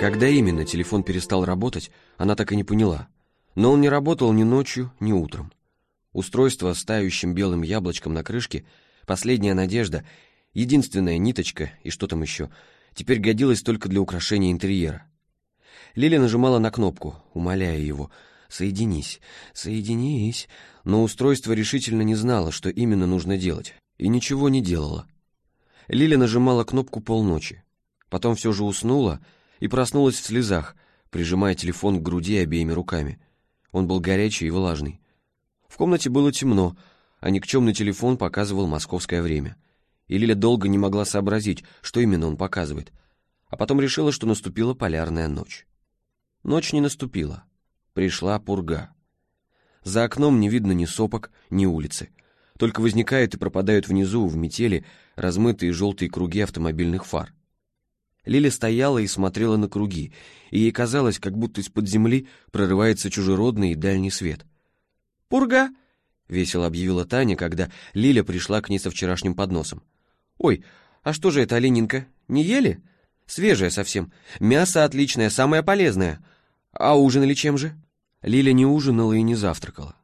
Когда именно телефон перестал работать, она так и не поняла. Но он не работал ни ночью, ни утром. Устройство с тающим белым яблочком на крышке, последняя надежда, единственная ниточка и что там еще, теперь годилось только для украшения интерьера. Лиля нажимала на кнопку, умоляя его «Соединись, соединись», но устройство решительно не знало, что именно нужно делать, и ничего не делало. Лиля нажимала кнопку полночи, потом все же уснула и проснулась в слезах, прижимая телефон к груди обеими руками. Он был горячий и влажный. В комнате было темно, а никчемный телефон показывал московское время. И Лиля долго не могла сообразить, что именно он показывает, а потом решила, что наступила полярная ночь. Ночь не наступила. Пришла пурга. За окном не видно ни сопок, ни улицы. Только возникают и пропадают внизу, в метели, размытые желтые круги автомобильных фар. Лиля стояла и смотрела на круги, и ей казалось, как будто из-под земли прорывается чужеродный и дальний свет. «Пурга!» — весело объявила Таня, когда Лиля пришла к ней со вчерашним подносом. «Ой, а что же это, оленинка? Не ели? Свежая совсем. Мясо отличное, самое полезное. А ужинали чем же?» Лиля не ужинала и не завтракала.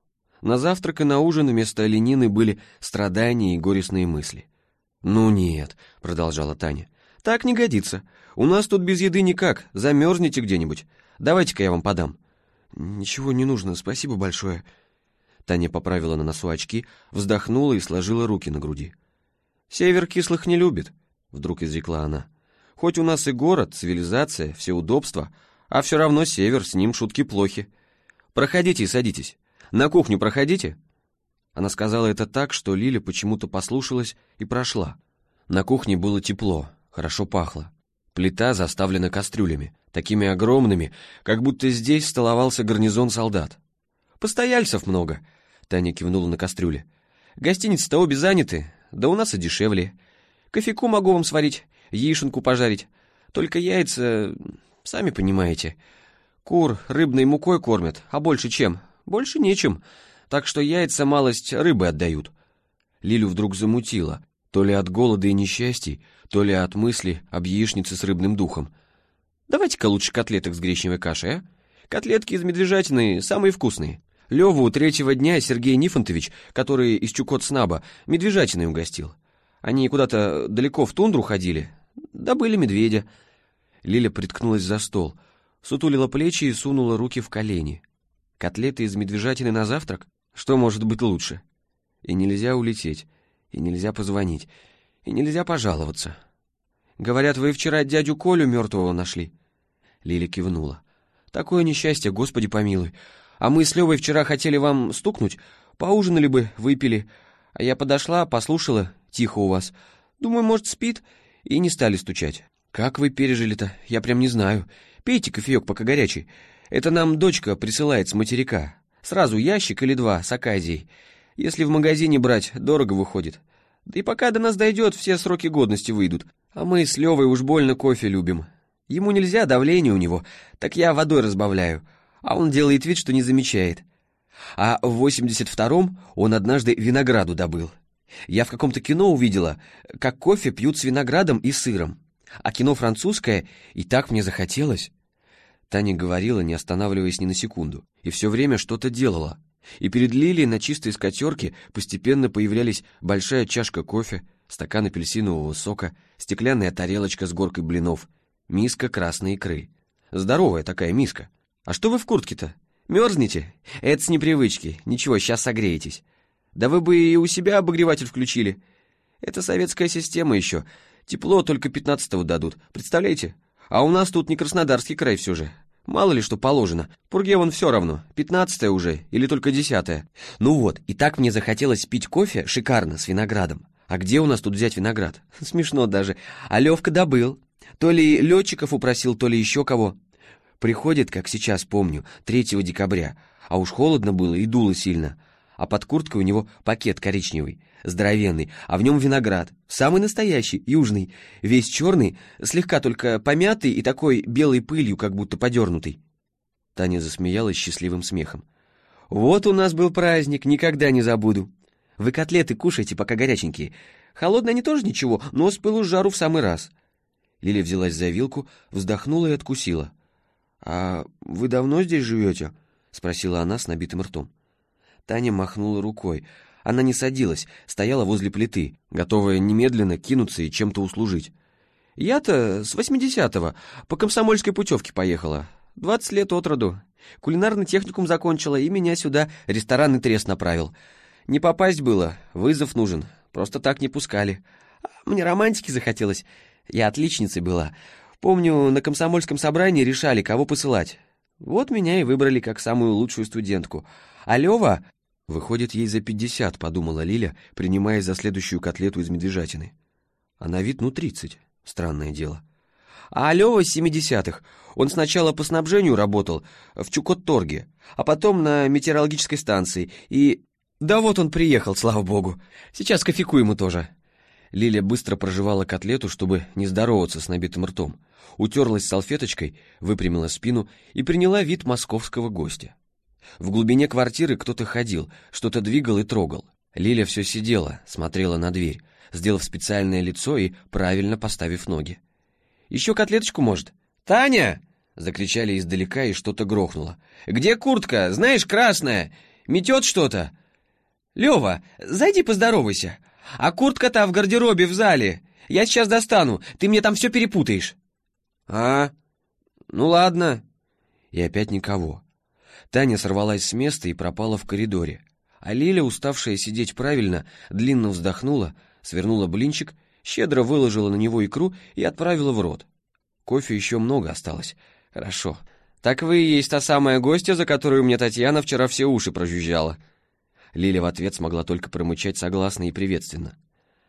На завтрак и на ужин вместо оленины были страдания и горестные мысли. «Ну нет», — продолжала Таня, — «Так не годится. У нас тут без еды никак. Замерзнете где-нибудь. Давайте-ка я вам подам». «Ничего не нужно, спасибо большое». Таня поправила на носу очки, вздохнула и сложила руки на груди. «Север кислых не любит», — вдруг изрекла она. «Хоть у нас и город, цивилизация, все удобства, а все равно север, с ним шутки плохи. Проходите и садитесь. На кухню проходите». Она сказала это так, что Лиля почему-то послушалась и прошла. На кухне было тепло, Хорошо пахло. Плита заставлена кастрюлями, такими огромными, как будто здесь столовался гарнизон солдат. «Постояльцев много», — Таня кивнула на кастрюле. «Гостиницы-то обе заняты, да у нас и дешевле. Кофейку могу вам сварить, яишенку пожарить. Только яйца, сами понимаете. Кур рыбной мукой кормят, а больше чем? Больше нечем. Так что яйца малость рыбы отдают». Лилю вдруг замутило, то ли от голода и несчастий, то ли от мысли об яичнице с рыбным духом. Давайте-ка лучше котлеток с гречневой кашей, а? Котлетки из медвежатины самые вкусные. Леву третьего дня Сергей Нифонтович, который из Чукот-Снаба, медвежатиной угостил. Они куда-то далеко в тундру ходили. Добыли медведя. Лиля приткнулась за стол, сутулила плечи и сунула руки в колени. Котлеты из медвежатины на завтрак? Что может быть лучше? И нельзя улететь, и нельзя позвонить, и нельзя пожаловаться. Говорят, вы вчера дядю Колю мертвого нашли. Лиля кивнула. Такое несчастье, Господи помилуй. А мы с Левой вчера хотели вам стукнуть, поужинали бы, выпили. А я подошла, послушала, тихо у вас. Думаю, может, спит, и не стали стучать. Как вы пережили-то, я прям не знаю. Пейте кофеек, пока горячий. Это нам дочка присылает с материка. Сразу ящик или два с оказией. Если в магазине брать, дорого выходит. Да и пока до нас дойдет, все сроки годности выйдут. А мы с Левой уж больно кофе любим. Ему нельзя, давление у него, так я водой разбавляю. А он делает вид, что не замечает. А в 82-м он однажды винограду добыл. Я в каком-то кино увидела, как кофе пьют с виноградом и сыром. А кино французское, и так мне захотелось. Таня говорила, не останавливаясь ни на секунду, и все время что-то делала. И перед Лилией на чистой скатерке постепенно появлялись большая чашка кофе, стакан апельсинового сока, стеклянная тарелочка с горкой блинов, миска красной икры. Здоровая такая миска. А что вы в куртке-то? Мерзнете? Это с непривычки. Ничего, сейчас согреетесь. Да вы бы и у себя обогреватель включили. Это советская система еще. Тепло только пятнадцатого дадут. Представляете? А у нас тут не Краснодарский край все же. Мало ли что положено. Пурге вон все равно, пятнадцатое уже или только десятое. Ну вот, и так мне захотелось пить кофе шикарно, с виноградом. А где у нас тут взять виноград? Смешно даже. А Левка добыл. То ли летчиков упросил, то ли еще кого. Приходит, как сейчас помню, 3 декабря. А уж холодно было и дуло сильно. А под курткой у него пакет коричневый здоровенный, а в нем виноград, самый настоящий, южный, весь черный, слегка только помятый и такой белой пылью, как будто подернутый. Таня засмеялась счастливым смехом. «Вот у нас был праздник, никогда не забуду. Вы котлеты кушайте, пока горяченькие. Холодные они тоже ничего, но с пылу жару в самый раз. Лиля взялась за вилку, вздохнула и откусила. «А вы давно здесь живете?» — спросила она с набитым ртом. Таня махнула рукой. Она не садилась, стояла возле плиты, готовая немедленно кинуться и чем-то услужить. «Я-то с восьмидесятого по комсомольской путевке поехала. Двадцать лет от роду. Кулинарный техникум закончила, и меня сюда ресторанный трес направил. Не попасть было, вызов нужен, просто так не пускали. А мне романтики захотелось. Я отличницей была. Помню, на комсомольском собрании решали, кого посылать. Вот меня и выбрали как самую лучшую студентку. А Лёва... Выходит, ей за пятьдесят, подумала Лиля, принимая за следующую котлету из медвежатины. А на вид, ну, тридцать. Странное дело. А Лёва с семидесятых. Он сначала по снабжению работал, в Чукотторге, а потом на метеорологической станции. И... Да вот он приехал, слава богу. Сейчас кофейку ему тоже. Лиля быстро проживала котлету, чтобы не здороваться с набитым ртом. Утерлась салфеточкой, выпрямила спину и приняла вид московского гостя. В глубине квартиры кто-то ходил, что-то двигал и трогал. Лиля все сидела, смотрела на дверь, сделав специальное лицо и правильно поставив ноги. «Еще котлеточку, может?» «Таня!» — закричали издалека, и что-то грохнуло. «Где куртка? Знаешь, красная! Метет что-то!» «Лева, зайди поздоровайся! А куртка-то в гардеробе в зале! Я сейчас достану, ты мне там все перепутаешь!» «А? Ну ладно!» И опять никого. Таня сорвалась с места и пропала в коридоре. А Лиля, уставшая сидеть правильно, длинно вздохнула, свернула блинчик, щедро выложила на него икру и отправила в рот. Кофе еще много осталось. Хорошо. Так вы и есть та самая гостья, за которую мне Татьяна вчера все уши прожужжала. Лиля в ответ смогла только промычать согласно и приветственно.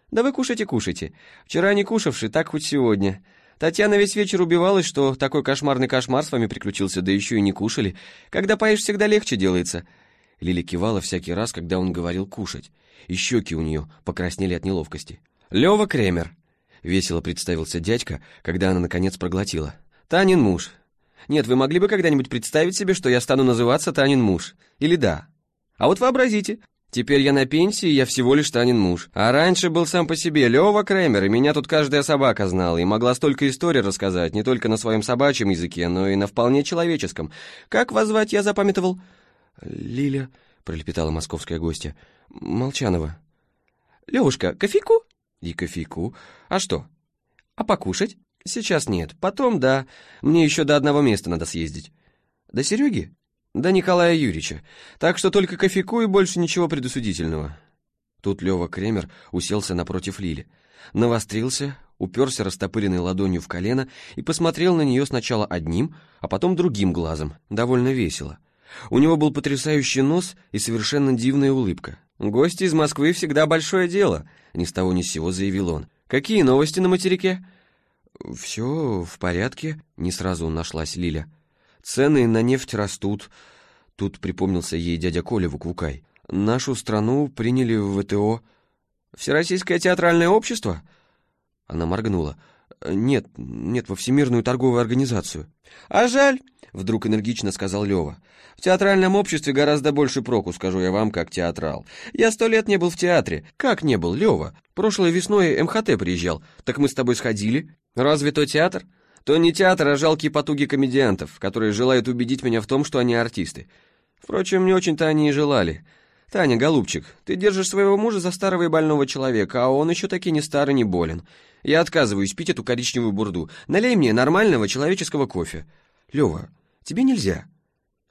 «Да вы кушайте, кушайте. Вчера не кушавши, так хоть сегодня. Татьяна весь вечер убивалась, что такой кошмарный кошмар с вами приключился, да еще и не кушали. Когда поешь, всегда легче делается». Лиля кивала всякий раз, когда он говорил «кушать», и щеки у нее покраснели от неловкости. «Лева Кремер», — весело представился дядька, когда она наконец проглотила. «Танин муж. Нет, вы могли бы когда-нибудь представить себе, что я стану называться Танин муж? Или да? А вот вообразите, Теперь я на пенсии, я всего лишь Танин муж. А раньше был сам по себе Лёва Кремер, и меня тут каждая собака знала, и могла столько историй рассказать, не только на своем собачьем языке, но и на вполне человеческом. Как вас звать, я запамятовал? «Лиля», — пролепетала московская гостья. «Молчанова». «Левушка, кофейку?» «И кофейку. А что?» «А покушать?» «Сейчас нет. Потом, да. Мне еще до одного места надо съездить». «До Сереги?» Да Николая Юрьевича. Так что только кофейку и больше ничего предосудительного. Тут Лева Кремер уселся напротив Лили. Навострился, уперся растопыренной ладонью в колено и посмотрел на нее сначала одним, а потом другим глазом, довольно весело. У него был потрясающий нос и совершенно дивная улыбка. «Гости из Москвы всегда большое дело», — ни с того ни с сего заявил он. «Какие новости на материке?» «Все в порядке», — не сразу нашлась Лиля. Цены на нефть растут. Тут припомнился ей дядя Коля Вуквукай. Нашу страну приняли в ВТО. Всероссийское театральное общество? Она моргнула. Нет, нет, во Всемирную торговую организацию. А жаль, вдруг энергично сказал Лева. В театральном обществе гораздо больше проку, скажу я вам, как театрал. Я сто лет не был в театре. Как не был, Лева? Прошлой весной МХТ приезжал. Так мы с тобой сходили. Разве то театр? То не театр, а жалкие потуги комедиантов, которые желают убедить меня в том, что они артисты. Впрочем, не очень-то они и желали. Таня, голубчик, ты держишь своего мужа за старого и больного человека, а он еще таки не старый, не болен. Я отказываюсь пить эту коричневую бурду. Налей мне нормального человеческого кофе. Лева, тебе нельзя.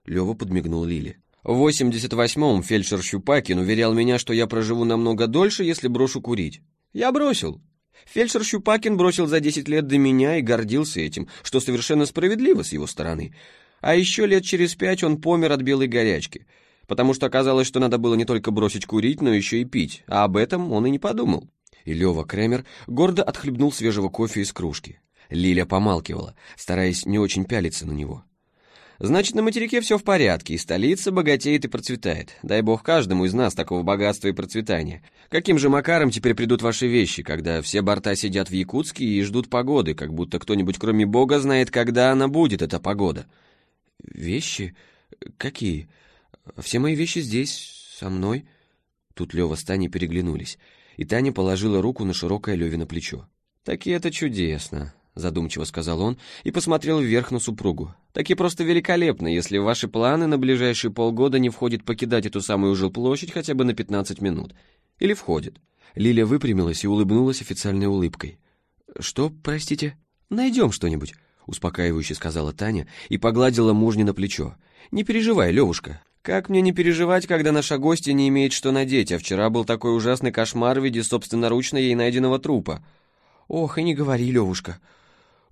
Лева подмигнул Лиле. В 88-м фельдшер Щупакин уверял меня, что я проживу намного дольше, если брошу курить. Я бросил. Фельдшер Щупакин бросил за 10 лет до меня и гордился этим, что совершенно справедливо с его стороны. А еще лет через пять он помер от белой горячки, потому что оказалось, что надо было не только бросить курить, но еще и пить, а об этом он и не подумал. И Лева Кремер гордо отхлебнул свежего кофе из кружки. Лиля помалкивала, стараясь не очень пялиться на него. Значит, на материке все в порядке, и столица богатеет и процветает. Дай бог каждому из нас такого богатства и процветания. Каким же макаром теперь придут ваши вещи, когда все борта сидят в Якутске и ждут погоды, как будто кто-нибудь кроме бога знает, когда она будет, эта погода? Вещи? Какие? Все мои вещи здесь, со мной. Тут Лева с Таней переглянулись, и Таня положила руку на широкое Левино плечо. «Таки это чудесно. Задумчиво сказал он и посмотрел вверх на супругу. «Таки просто великолепно, если в ваши планы на ближайшие полгода не входит покидать эту самую жилплощадь хотя бы на 15 минут. Или входит». Лиля выпрямилась и улыбнулась официальной улыбкой. «Что, простите?» «Найдем что-нибудь», — успокаивающе сказала Таня и погладила мужни на плечо. «Не переживай, Левушка. Как мне не переживать, когда наша гостья не имеет что надеть, а вчера был такой ужасный кошмар в виде собственноручно ей найденного трупа?» «Ох, и не говори, Левушка.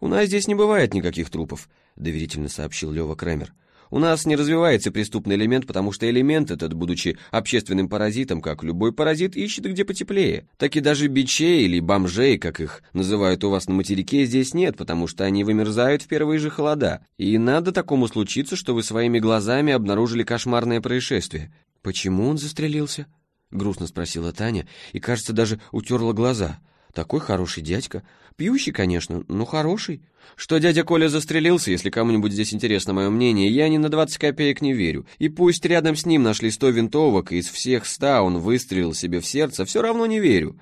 У нас здесь не бывает никаких трупов», — доверительно сообщил Лева Кремер. У нас не развивается преступный элемент, потому что элемент этот, будучи общественным паразитом, как любой паразит, ищет где потеплее. Так и даже бичей или бомжей, как их называют у вас на материке, здесь нет, потому что они вымерзают в первые же холода. И надо такому случиться, что вы своими глазами обнаружили кошмарное происшествие. Почему он застрелился? Грустно спросила Таня и, кажется, даже утерла глаза. Такой хороший дядька. Пьющий, конечно, но хороший. Что дядя Коля застрелился, если кому-нибудь здесь интересно мое мнение, я ни на 20 копеек не верю. И пусть рядом с ним нашли 100 винтовок, и из всех 100 он выстрелил себе в сердце, все равно не верю.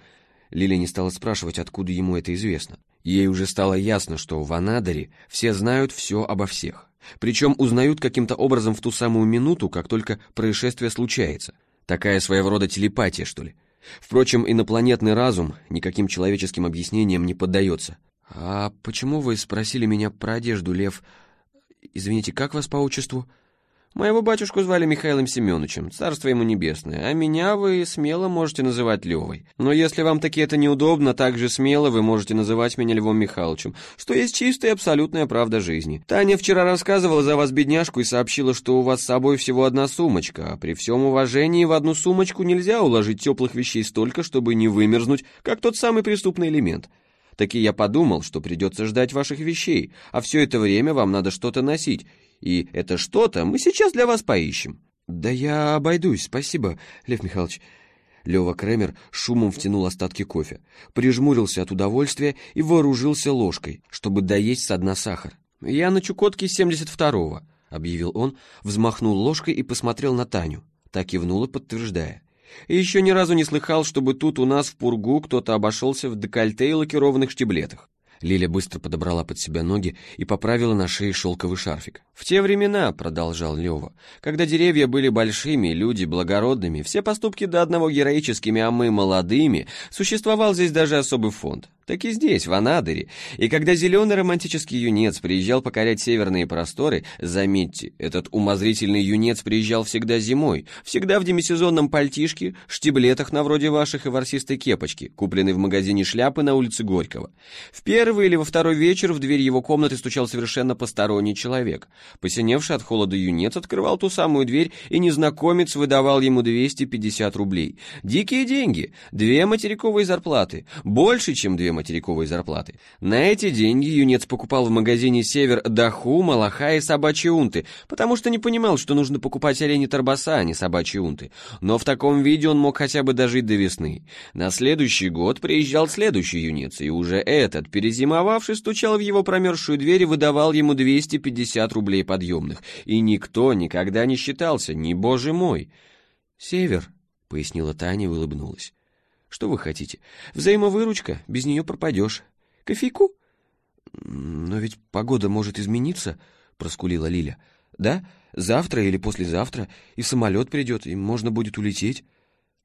Лиля не стала спрашивать, откуда ему это известно. Ей уже стало ясно, что в Анадыре все знают все обо всех. Причем узнают каким-то образом в ту самую минуту, как только происшествие случается. Такая своего рода телепатия, что ли. Впрочем, инопланетный разум никаким человеческим объяснениям не поддается. «А почему вы спросили меня про одежду, Лев? Извините, как вас по отчеству?» «Моего батюшку звали Михаилом Семеновичем, царство ему небесное, а меня вы смело можете называть Левой. Но если вам таки это неудобно, так же смело вы можете называть меня Львом Михайловичем, что есть чистая абсолютная правда жизни. Таня вчера рассказывала за вас бедняжку и сообщила, что у вас с собой всего одна сумочка, а при всем уважении в одну сумочку нельзя уложить теплых вещей столько, чтобы не вымерзнуть, как тот самый преступный элемент». Таки я подумал, что придется ждать ваших вещей, а все это время вам надо что-то носить, и это что-то мы сейчас для вас поищем». «Да я обойдусь, спасибо, Лев Михайлович». Лева Кремер шумом втянул остатки кофе, прижмурился от удовольствия и вооружился ложкой, чтобы доесть со дна сахар. «Я на Чукотке 72-го», — объявил он, взмахнул ложкой и посмотрел на Таню. Так кивнула, подтверждая. И еще ни разу не слыхал, чтобы тут у нас в Пургу кто-то обошелся в декольте и лакированных штиблетах. Лиля быстро подобрала под себя ноги и поправила на шее шелковый шарфик. «В те времена», — продолжал Лева, — «когда деревья были большими, люди благородными, все поступки до одного героическими, а мы молодыми, существовал здесь даже особый фонд так и здесь, в Анадыре. И когда зеленый романтический юнец приезжал покорять северные просторы, заметьте, этот умозрительный юнец приезжал всегда зимой, всегда в демисезонном пальтишке, штиблетах на вроде ваших и ворсистой кепочки, купленной в магазине шляпы на улице Горького. В первый или во второй вечер в дверь его комнаты стучал совершенно посторонний человек. Посиневший от холода юнец открывал ту самую дверь, и незнакомец выдавал ему 250 рублей. Дикие деньги, две материковые зарплаты, больше, чем две материковой зарплаты. На эти деньги юнец покупал в магазине «Север» даху, малаха и собачьи унты, потому что не понимал, что нужно покупать олени торбаса, а не собачьи унты. Но в таком виде он мог хотя бы дожить до весны. На следующий год приезжал следующий юнец, и уже этот, перезимовавший, стучал в его промерзшую дверь и выдавал ему 250 рублей подъемных. И никто никогда не считался, ни боже мой. «Север», — пояснила Таня и улыбнулась. Что вы хотите? Взаимовыручка, без нее пропадешь. Кофейку? Но ведь погода может измениться, проскулила Лиля. Да, завтра или послезавтра и самолет придет, и можно будет улететь.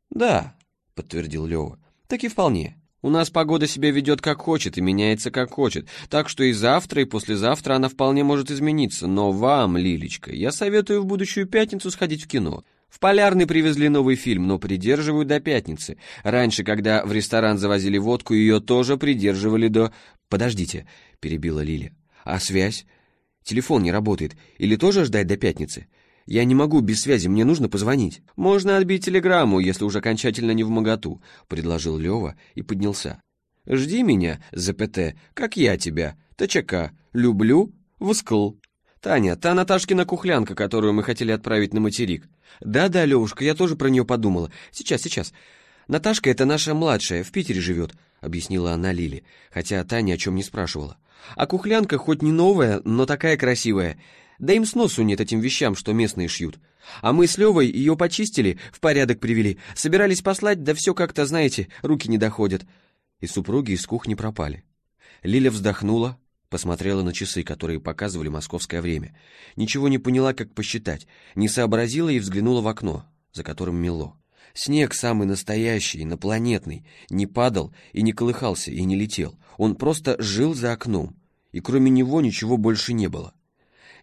Да, подтвердил Лева. Так и вполне. У нас погода себя ведет как хочет и меняется как хочет, так что и завтра, и послезавтра она вполне может измениться. Но вам, Лилечка, я советую в будущую пятницу сходить в кино. В Полярный привезли новый фильм, но придерживают до пятницы. Раньше, когда в ресторан завозили водку, ее тоже придерживали до... Подождите, перебила Лиля. А связь? Телефон не работает. Или тоже ждать до пятницы? Я не могу без связи, мне нужно позвонить. Можно отбить телеграмму, если уже окончательно не в моготу, предложил Лева и поднялся. Жди меня, ЗПТ, как я тебя. ТЧК. Люблю. Вскл. Таня, та Наташкина кухлянка, которую мы хотели отправить на материк. Да-да, Левушка, я тоже про нее подумала. Сейчас, сейчас. Наташка — это наша младшая, в Питере живет, объяснила она Лиле, хотя Таня о чем не спрашивала. А кухлянка хоть не новая, но такая красивая. Да им сносу нет этим вещам, что местные шьют. А мы с Левой ее почистили, в порядок привели. Собирались послать, да все как-то, знаете, руки не доходят. И супруги из кухни пропали. Лиля вздохнула, Посмотрела на часы, которые показывали московское время. Ничего не поняла, как посчитать. Не сообразила и взглянула в окно, за которым мело. Снег самый настоящий, инопланетный, не падал и не колыхался и не летел. Он просто жил за окном, и кроме него ничего больше не было.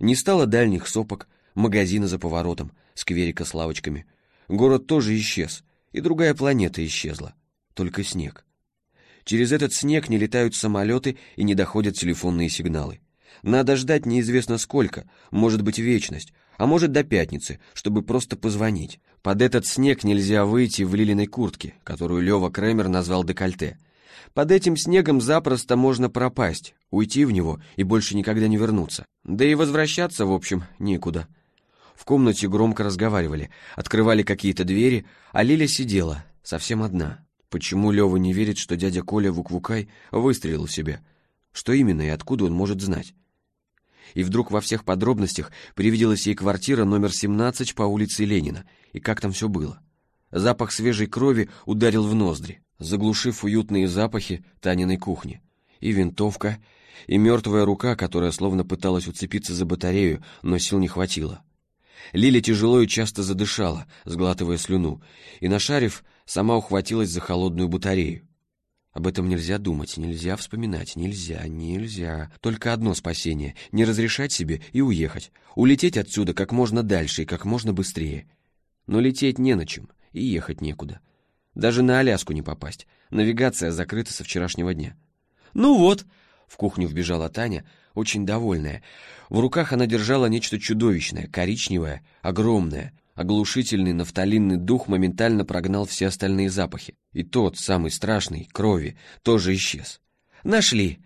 Не стало дальних сопок, магазина за поворотом, скверика с лавочками. Город тоже исчез, и другая планета исчезла. Только снег. Через этот снег не летают самолеты и не доходят телефонные сигналы. Надо ждать неизвестно сколько, может быть вечность, а может до пятницы, чтобы просто позвонить. Под этот снег нельзя выйти в лилиной куртке, которую Лева Кремер назвал декольте. Под этим снегом запросто можно пропасть, уйти в него и больше никогда не вернуться. Да и возвращаться, в общем, некуда. В комнате громко разговаривали, открывали какие-то двери, а Лиля сидела, совсем одна. Почему Лева не верит, что дядя Коля Вуквукай выстрелил в себя? Что именно и откуда он может знать? И вдруг во всех подробностях привиделась ей квартира номер 17 по улице Ленина, и как там все было. Запах свежей крови ударил в ноздри, заглушив уютные запахи Таниной кухни. И винтовка, и мертвая рука, которая словно пыталась уцепиться за батарею, но сил не хватило. Лиля тяжело и часто задышала, сглатывая слюну, и, нашарив, сама ухватилась за холодную батарею. Об этом нельзя думать, нельзя вспоминать, нельзя, нельзя. Только одно спасение — не разрешать себе и уехать. Улететь отсюда как можно дальше и как можно быстрее. Но лететь не на чем, и ехать некуда. Даже на Аляску не попасть. Навигация закрыта со вчерашнего дня. «Ну вот!» — в кухню вбежала Таня, очень довольная. В руках она держала нечто чудовищное, коричневое, огромное. Оглушительный нафталинный дух моментально прогнал все остальные запахи. И тот, самый страшный, крови, тоже исчез. «Нашли!»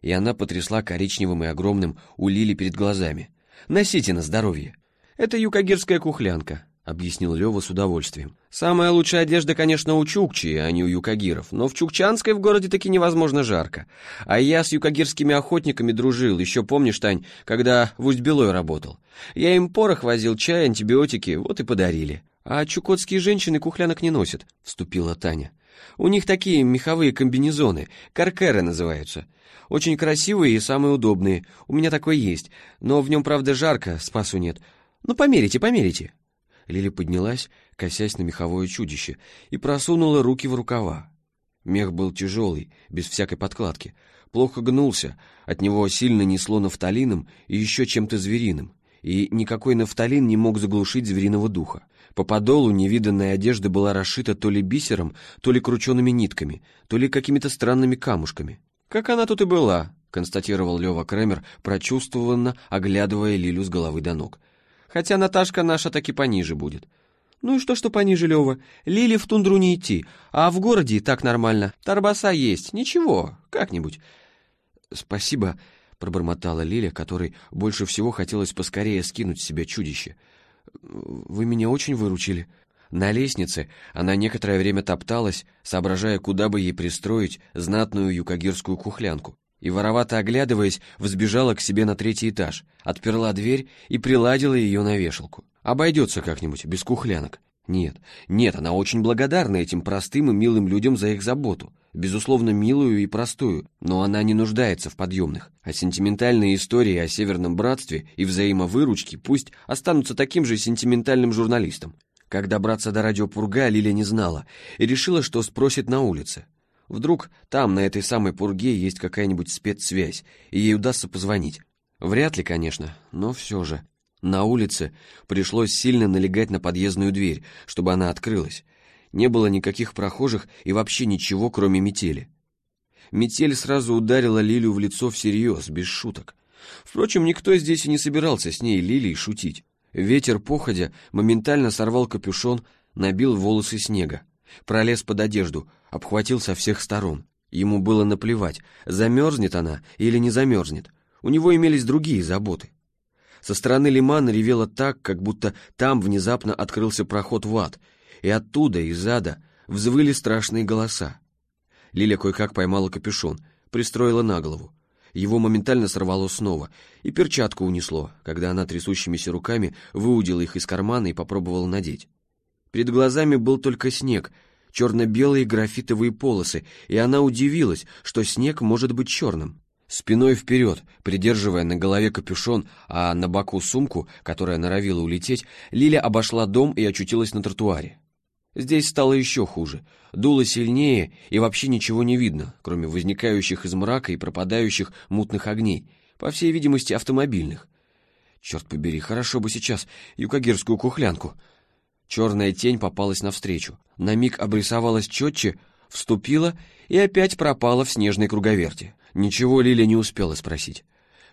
И она потрясла коричневым и огромным у Лили перед глазами. «Носите на здоровье!» «Это юкагирская кухлянка объяснил Лева с удовольствием. «Самая лучшая одежда, конечно, у чукчи, а не у юкагиров, но в Чукчанской в городе таки невозможно жарко. А я с юкагирскими охотниками дружил, еще помнишь, Тань, когда в Усть-Белой работал. Я им порох возил, чай, антибиотики, вот и подарили. А чукотские женщины кухлянок не носят», — вступила Таня. «У них такие меховые комбинезоны, каркеры называются. Очень красивые и самые удобные. У меня такой есть, но в нем, правда, жарко, спасу нет. Ну, померите, померите». Лили поднялась, косясь на меховое чудище, и просунула руки в рукава. Мех был тяжелый, без всякой подкладки, плохо гнулся, от него сильно несло нафталином и еще чем-то звериным, и никакой нафталин не мог заглушить звериного духа. По подолу невиданная одежда была расшита то ли бисером, то ли крученными нитками, то ли какими-то странными камушками. «Как она тут и была», — констатировал Лева Кремер, прочувствованно оглядывая Лилю с головы до ног — Хотя Наташка наша таки пониже будет. Ну и что, что пониже, Лева? Лили в тундру не идти, а в городе так нормально. Тарбаса есть, ничего, как-нибудь. Спасибо, пробормотала Лиля, которой больше всего хотелось поскорее скинуть с себя чудище. Вы меня очень выручили. На лестнице она некоторое время топталась, соображая, куда бы ей пристроить знатную юкагирскую кухлянку и, воровато оглядываясь, взбежала к себе на третий этаж, отперла дверь и приладила ее на вешалку. Обойдется как-нибудь, без кухлянок. Нет, нет, она очень благодарна этим простым и милым людям за их заботу. Безусловно, милую и простую, но она не нуждается в подъемных. А сентиментальные истории о Северном Братстве и взаимовыручке пусть останутся таким же сентиментальным журналистом. Как добраться до радиопурга, Лиля не знала и решила, что спросит на улице. Вдруг там, на этой самой пурге, есть какая-нибудь спецсвязь, и ей удастся позвонить. Вряд ли, конечно, но все же. На улице пришлось сильно налегать на подъездную дверь, чтобы она открылась. Не было никаких прохожих и вообще ничего, кроме метели. Метель сразу ударила Лилю в лицо всерьез, без шуток. Впрочем, никто здесь и не собирался с ней, Лилией, шутить. Ветер, походя, моментально сорвал капюшон, набил волосы снега. Пролез под одежду, обхватил со всех сторон. Ему было наплевать, замерзнет она или не замерзнет. У него имелись другие заботы. Со стороны лимана ревело так, как будто там внезапно открылся проход в ад, и оттуда, из ада, взвыли страшные голоса. Лиля кое-как поймала капюшон, пристроила на голову. Его моментально сорвало снова, и перчатку унесло, когда она трясущимися руками выудила их из кармана и попробовала надеть. Перед глазами был только снег, черно-белые графитовые полосы, и она удивилась, что снег может быть черным. Спиной вперед, придерживая на голове капюшон, а на боку сумку, которая норовила улететь, Лиля обошла дом и очутилась на тротуаре. Здесь стало еще хуже. Дуло сильнее, и вообще ничего не видно, кроме возникающих из мрака и пропадающих мутных огней, по всей видимости, автомобильных. Черт побери, хорошо бы сейчас юкагирскую кухлянку. Черная тень попалась навстречу. На миг обрисовалась четче, вступила и опять пропала в снежной круговерте. Ничего Лиля не успела спросить.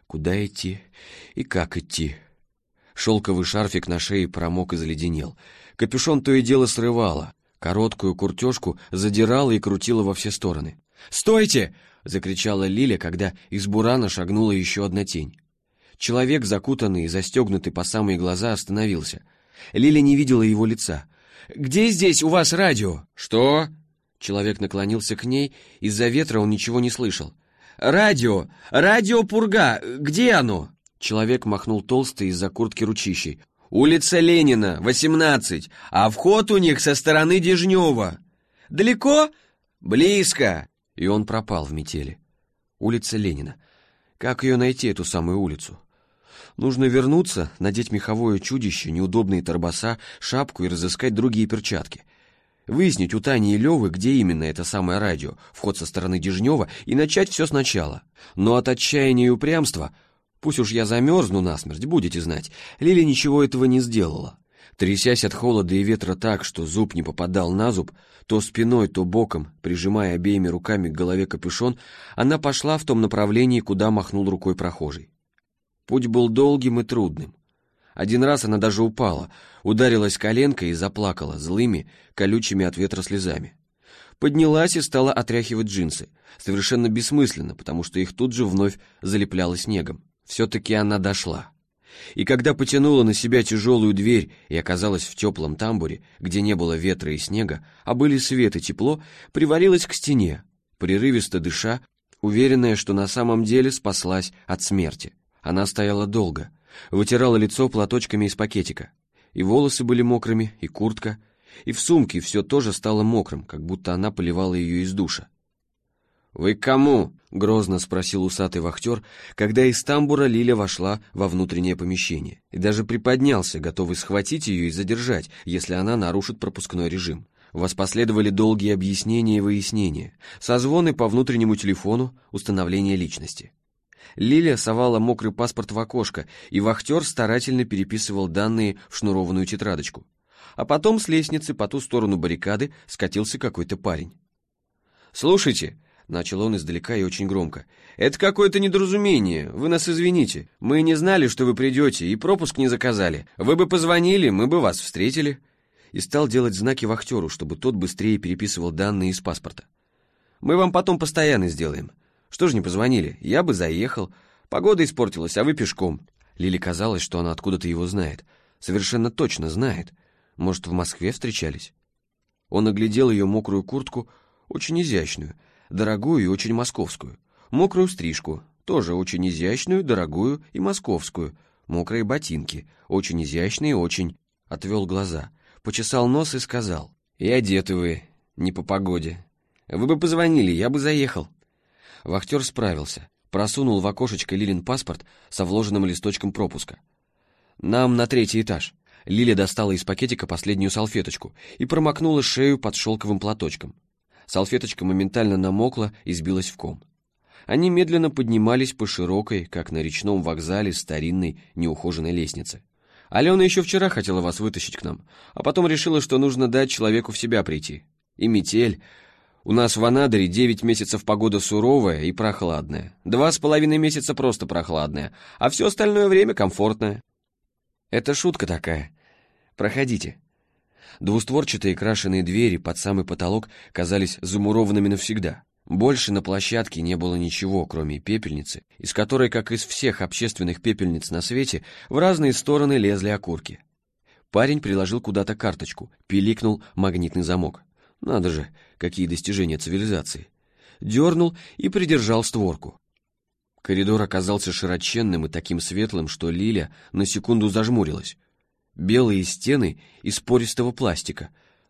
Куда идти и как идти? Шелковый шарфик на шее промок и заледенел. Капюшон то и дело срывало. Короткую куртежку задирала и крутила во все стороны. «Стойте!» — закричала Лиля, когда из бурана шагнула еще одна тень. Человек, закутанный и застегнутый по самые глаза, остановился. Лиля не видела его лица. «Где здесь у вас радио?» «Что?» Человек наклонился к ней, из-за ветра он ничего не слышал. «Радио! Радио Пурга! Где оно?» Человек махнул толстый из-за куртки ручищей. «Улица Ленина, 18, а вход у них со стороны Дежнева». «Далеко?» «Близко!» И он пропал в метели. Улица Ленина. Как ее найти, эту самую улицу? Нужно вернуться, надеть меховое чудище, неудобные торбоса, шапку и разыскать другие перчатки. Выяснить у Тани и Левы, где именно это самое радио, вход со стороны Дежнева, и начать все сначала. Но от отчаяния и упрямства, пусть уж я замерзну насмерть, будете знать, Лиля ничего этого не сделала. Трясясь от холода и ветра так, что зуб не попадал на зуб, то спиной, то боком, прижимая обеими руками к голове капюшон, она пошла в том направлении, куда махнул рукой прохожий. Путь был долгим и трудным. Один раз она даже упала, ударилась коленкой и заплакала злыми, колючими от ветра слезами. Поднялась и стала отряхивать джинсы. Совершенно бессмысленно, потому что их тут же вновь залепляло снегом. Все-таки она дошла. И когда потянула на себя тяжелую дверь и оказалась в теплом тамбуре, где не было ветра и снега, а были свет и тепло, привалилась к стене, прерывисто дыша, уверенная, что на самом деле спаслась от смерти. Она стояла долго, вытирала лицо платочками из пакетика. И волосы были мокрыми, и куртка, и в сумке все тоже стало мокрым, как будто она поливала ее из душа. «Вы кому?» — грозно спросил усатый вахтер, когда из тамбура Лиля вошла во внутреннее помещение и даже приподнялся, готовый схватить ее и задержать, если она нарушит пропускной режим. Воспоследовали долгие объяснения и выяснения, созвоны по внутреннему телефону, установление личности. Лиля совала мокрый паспорт в окошко, и вахтер старательно переписывал данные в шнурованную тетрадочку. А потом с лестницы по ту сторону баррикады скатился какой-то парень. «Слушайте», — начал он издалека и очень громко, — «это какое-то недоразумение, вы нас извините. Мы не знали, что вы придете, и пропуск не заказали. Вы бы позвонили, мы бы вас встретили». И стал делать знаки вахтеру, чтобы тот быстрее переписывал данные из паспорта. «Мы вам потом постоянно сделаем. Что ж не позвонили? Я бы заехал. Погода испортилась, а вы пешком. Лили казалось, что она откуда-то его знает. Совершенно точно знает. Может, в Москве встречались? Он оглядел ее мокрую куртку, очень изящную, дорогую и очень московскую. Мокрую стрижку, тоже очень изящную, дорогую и московскую. Мокрые ботинки, очень изящные очень... Отвел глаза, почесал нос и сказал. И одеты вы, не по погоде. Вы бы позвонили, я бы заехал. Вахтер справился, просунул в окошечко Лилин паспорт со вложенным листочком пропуска. «Нам на третий этаж». Лиля достала из пакетика последнюю салфеточку и промокнула шею под шелковым платочком. Салфеточка моментально намокла и сбилась в ком. Они медленно поднимались по широкой, как на речном вокзале, старинной, неухоженной лестнице. Алена еще вчера хотела вас вытащить к нам, а потом решила, что нужно дать человеку в себя прийти. И метель, у нас в Анадыре девять месяцев погода суровая и прохладная. Два с половиной месяца просто прохладная, а все остальное время комфортное. Это шутка такая. Проходите. Двустворчатые крашеные двери под самый потолок казались замурованными навсегда. Больше на площадке не было ничего, кроме пепельницы, из которой, как из всех общественных пепельниц на свете, в разные стороны лезли окурки. Парень приложил куда-то карточку, пиликнул магнитный замок. Надо же, какие достижения цивилизации. Дернул и придержал створку. Коридор оказался широченным и таким светлым, что Лиля на секунду зажмурилась. Белые стены из пористого пластика.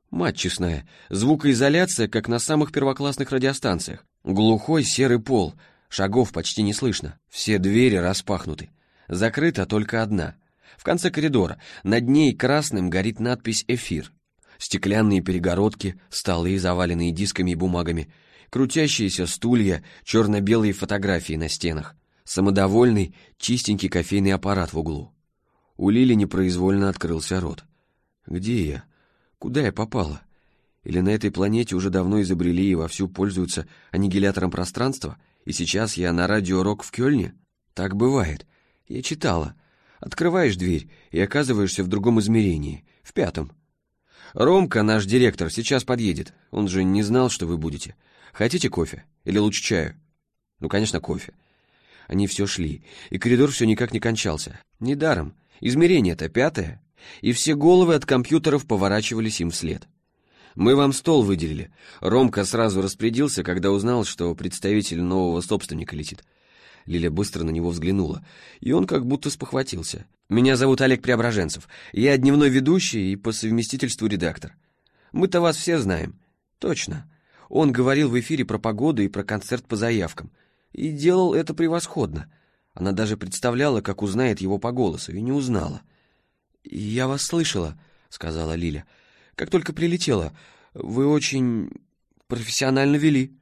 Мать честная, звукоизоляция, как на самых первоклассных радиостанциях. Глухой серый пол, Шагов почти не слышно, все двери распахнуты. Закрыта только одна. В конце коридора, над ней красным горит надпись «Эфир». Стеклянные перегородки, столы, заваленные дисками и бумагами, крутящиеся стулья, черно-белые фотографии на стенах, самодовольный, чистенький кофейный аппарат в углу. У Лили непроизвольно открылся рот. «Где я? Куда я попала? Или на этой планете уже давно изобрели и вовсю пользуются аннигилятором пространства, и сейчас я на радио «Рок» в Кёльне? Так бывает. Я читала. Открываешь дверь и оказываешься в другом измерении, в пятом. Ромка, наш директор, сейчас подъедет. Он же не знал, что вы будете. Хотите кофе? Или лучше чаю? Ну, конечно, кофе. Они все шли, и коридор все никак не кончался. Недаром. Измерение-то пятое. И все головы от компьютеров поворачивались им вслед. Мы вам стол выделили. Ромка сразу распорядился, когда узнал, что представитель нового собственника летит. Лиля быстро на него взглянула, и он как будто спохватился. «Меня зовут Олег Преображенцев. Я дневной ведущий и по совместительству редактор. Мы-то вас все знаем». «Точно. Он говорил в эфире про погоду и про концерт по заявкам. И делал это превосходно. Она даже представляла, как узнает его по голосу, и не узнала. «Я вас слышала», — сказала Лиля. «Как только прилетела. Вы очень профессионально вели».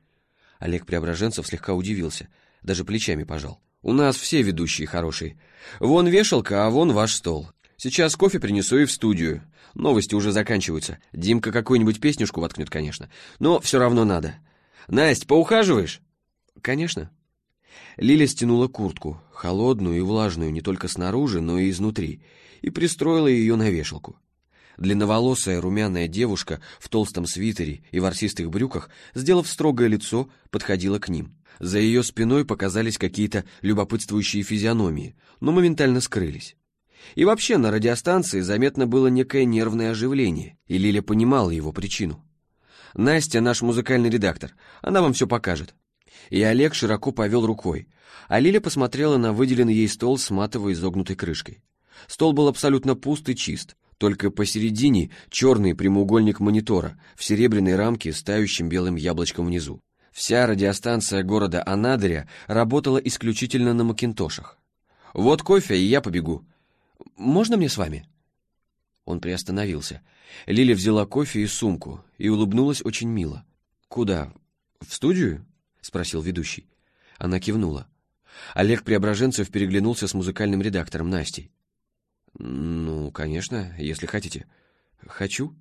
Олег Преображенцев слегка удивился — даже плечами пожал. «У нас все ведущие хорошие. Вон вешалка, а вон ваш стол. Сейчас кофе принесу и в студию. Новости уже заканчиваются. Димка какую-нибудь песнюшку воткнет, конечно. Но все равно надо. Насть, поухаживаешь?» «Конечно». Лиля стянула куртку, холодную и влажную не только снаружи, но и изнутри, и пристроила ее на вешалку. Длинноволосая румяная девушка в толстом свитере и ворсистых брюках, сделав строгое лицо, подходила к ним. За ее спиной показались какие-то любопытствующие физиономии, но моментально скрылись. И вообще на радиостанции заметно было некое нервное оживление, и Лиля понимала его причину. «Настя наш музыкальный редактор, она вам все покажет». И Олег широко повел рукой, а Лиля посмотрела на выделенный ей стол с матовой изогнутой крышкой. Стол был абсолютно пуст и чист, только посередине черный прямоугольник монитора в серебряной рамке с тающим белым яблочком внизу. Вся радиостанция города Анадыря работала исключительно на макинтошах. «Вот кофе, и я побегу. Можно мне с вами?» Он приостановился. Лиля взяла кофе и сумку и улыбнулась очень мило. «Куда? В студию?» — спросил ведущий. Она кивнула. Олег Преображенцев переглянулся с музыкальным редактором Настей. «Ну, конечно, если хотите». «Хочу»,